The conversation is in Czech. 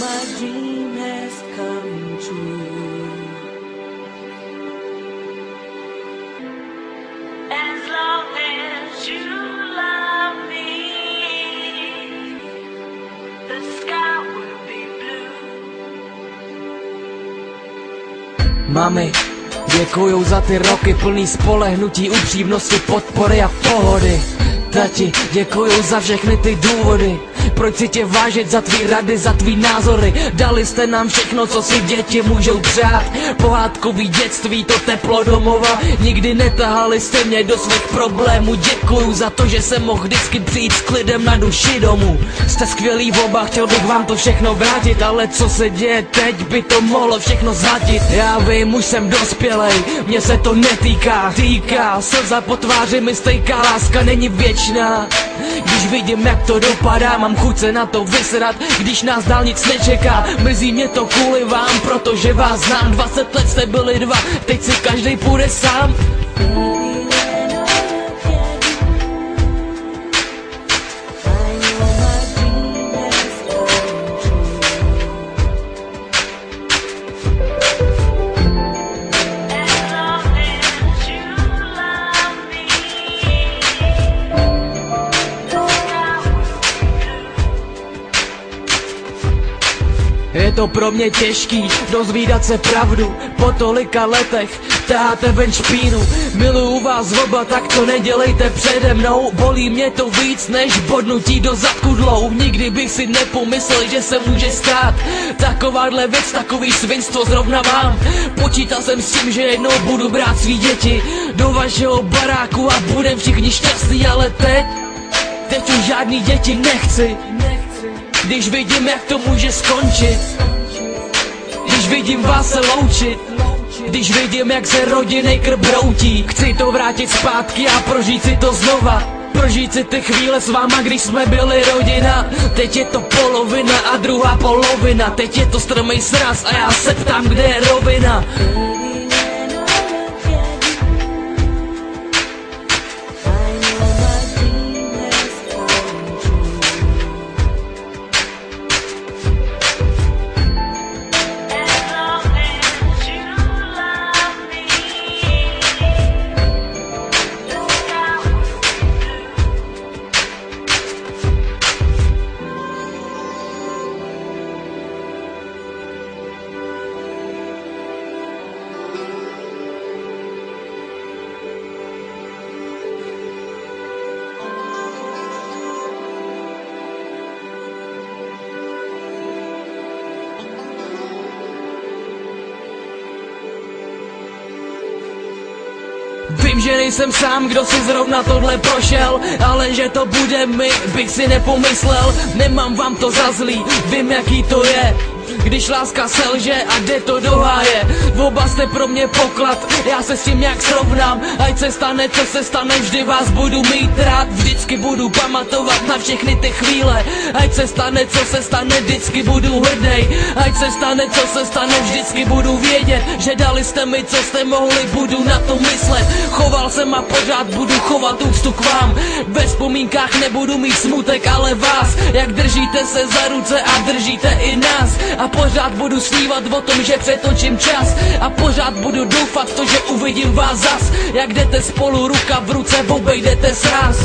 my dream has come true. As long as you love me, the sky will be blue. Mami, děkuju za ty roky plný spolehnutí, upřímnosti, podpory a pohody. Tati, děkuju za všechny ty důvody, proč si tě vážit za tvý rady, za tvý názory. Dali jste nám všechno, co si děti můžou přát. Pohádkový dětství, to teplo domova. Nikdy netahali jste mě do svých problémů. Děkuju za to, že jsem mohl vždycky přijít s klidem na duši domů. Jste skvělý v oba, chtěl bych vám to všechno vrátit, ale co se děje teď, by to mohlo všechno zhatit. Já vím, už jsem dospělej, mě se to netýká. Týká, slza po tváři mi stejká, láska není věčná. Když vidím, jak to dopadá, mám chuť se na to vysrat, když nás dál nic nečeká. Mrzí mě to kvůli vám, protože vás znám. 20 let jste byli dva, teď si každý půjde sám. Je to pro mě těžký dozvídat se pravdu. Po tolika letech táte ven špínu. Miluju vás oba, tak to nedělejte přede mnou. Bolí mě to víc než bodnutí do zadku dlou. Nikdy bych si nepomyslel, že se může stát Takováhle věc, takový svinstvo zrovna vám. Počítal jsem s tím, že jednou budu brát svý děti Do vašeho baráku a budem všichni šťastní Ale teď, teď už žádný děti nechci když vidím, jak to může skončit Když vidím vás se loučit Když vidím, jak se rodiny krb broutí Chci to vrátit zpátky a prožít si to znova Prožít si ty chvíle s váma, když jsme byli rodina. Teď je to polovina a druhá polovina Teď je to strmý sraz a já se ptám, kde je rovina Vím, že nejsem sám, kdo si zrovna tohle prošel Ale že to bude mi, bych si nepomyslel. Nemám vám to za zlý, vím jaký to je když láska selže a jde to do háje. Oba jste pro mě poklad, já se s tím nějak srovnám. Ať se stane, co se stane, vždy vás budu mít rád. Vždycky budu pamatovat na všechny ty chvíle. Ať se stane, co se stane, vždycky budu hrdý Ať se stane, co se stane, vždycky budu vědět Že dali jste mi, co jste mohli, budu na to myslet. Choval jsem a pořád budu chovat úctu k vám. Ve vzpomínkách nebudu mít smutek, ale vás. Jak držíte se za ruce a držíte i nás. A pořád budu snívat o tom, že přetočím čas. A pořád budu doufat to, že uvidím vás zas. Jak jdete spolu ruka v ruce, obejdete sraz